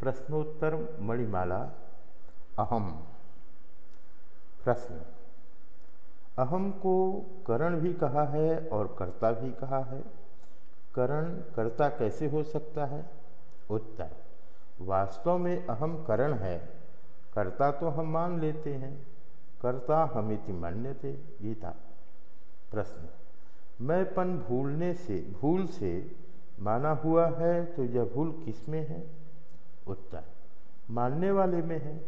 प्रश्नोत्तर मणिमाला, अहम। प्रश्न, अहम को करण भी कहा है और कर्ता भी कहा है। करण कर्ता कैसे हो सकता है? उत्तर, वास्तव में अहम करण है। कर्ता तो हम मान लेते हैं। कर्ता हमिति मान्य थे गीता। प्रश्न मैंपन भूलने से, भूल से माना हुआ है तो यह भूल किसमें है? उत्तर। मानने वाले में है,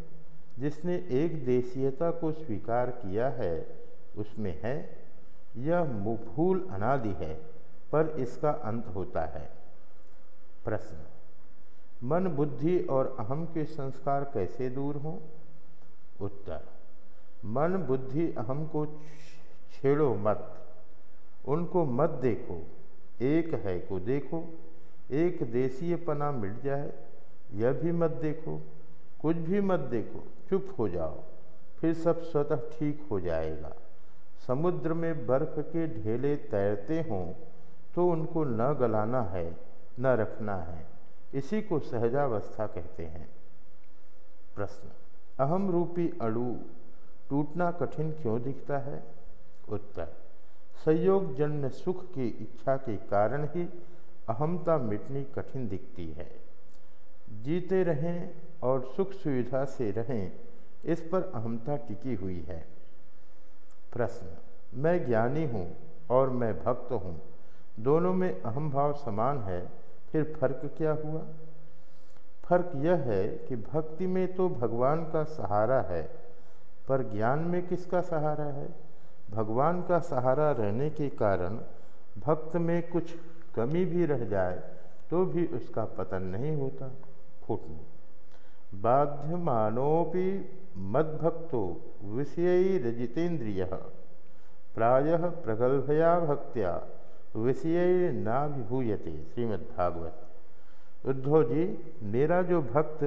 जिसने एक देशीयता को स्वीकार किया है, उसमें है, यह भूल अनादि है, पर इसका अंत होता है। प्रश्न, मन बुद्धि और अहम के संस्कार कैसे दूर हों? उत्तर, मन बुद्धि अहम को छेड़ो मत। उनको मत देखो, एक है को देखो, एक देशीय पना मिट जाए यह भी मत देखो, कुछ भी मत देखो, चुप हो जाओ, फिर सब स्वतः ठीक हो जाएगा। समुद्र में बर्फ़ के ढेले तैरते हों तो उनको न गलाना है, न रखना है। इसी को सहजावस्था कहते हैं। प्रश्न, अहम रूपी अणु टूटना कठिन क्यों दिखता है? उत्तर संयोग जन्य सुख की इच्छा के कारण ही अहमता मिटनी कठिन दिखती है। जीते रहें और सुख सुविधा से रहें, इस पर अहमता टिकी हुई है। प्रश्न, मैं ज्ञानी हूँ और मैं भक्त हूँ, दोनों में अहम भाव समान है, फिर फ़र्क क्या हुआ? फ़र्क यह है कि भक्ति में तो भगवान का सहारा है, पर ज्ञान में किसका सहारा है? भगवान का सहारा रहने के कारण भक्त में कुछ कमी भी रह जाए तो भी उसका पतन नहीं होता। फुटनो बाध्यमानोपि मद्भक्तो विषय रजितेन्द्रिय, प्रायः प्रगल्भया भक्त्या विषय नाभिभूयते श्रीमद्भागवत। उद्धव जी, मेरा जो भक्त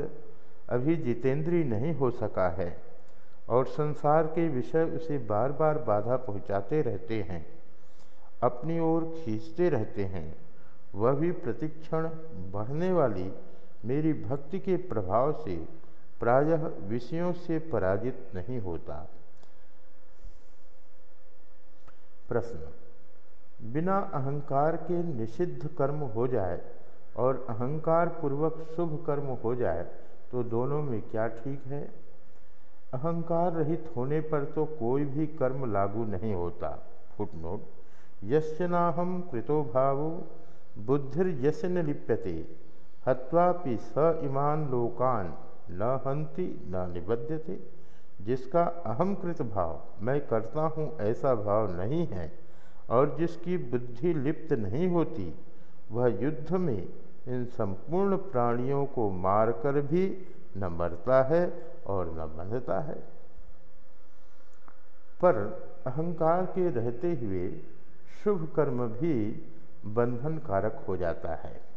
अभी जितेंद्रीय नहीं हो सका है और संसार के विषय उसे बार बार बाधा पहुंचाते रहते हैं, अपनी ओर खींचते रहते हैं, वह भी प्रतिक्षण बढ़ने वाली मेरी भक्ति के प्रभाव से प्रायः विषयों से पराजित नहीं होता। प्रश्न, बिना अहंकार के निषिद्ध कर्म हो जाए और अहंकार पूर्वक शुभ कर्म हो जाए तो दोनों में क्या ठीक है? अहंकार रहित होने पर तो कोई भी कर्म लागू नहीं होता। फुटनोट यश्नाहम कृतो भावो बुद्धिर्यश लिप्यते। हत्वापि स इमान लोकान न हंति न निबध्यते। जिसका अहम कृत भाव मैं करता हूँ, ऐसा भाव नहीं है, और जिसकी बुद्धि लिप्त नहीं होती, वह युद्ध में इन संपूर्ण प्राणियों को मारकर भी न मरता है और न बंधता है। पर अहंकार के रहते हुए शुभ कर्म भी बंधन कारक हो जाता है।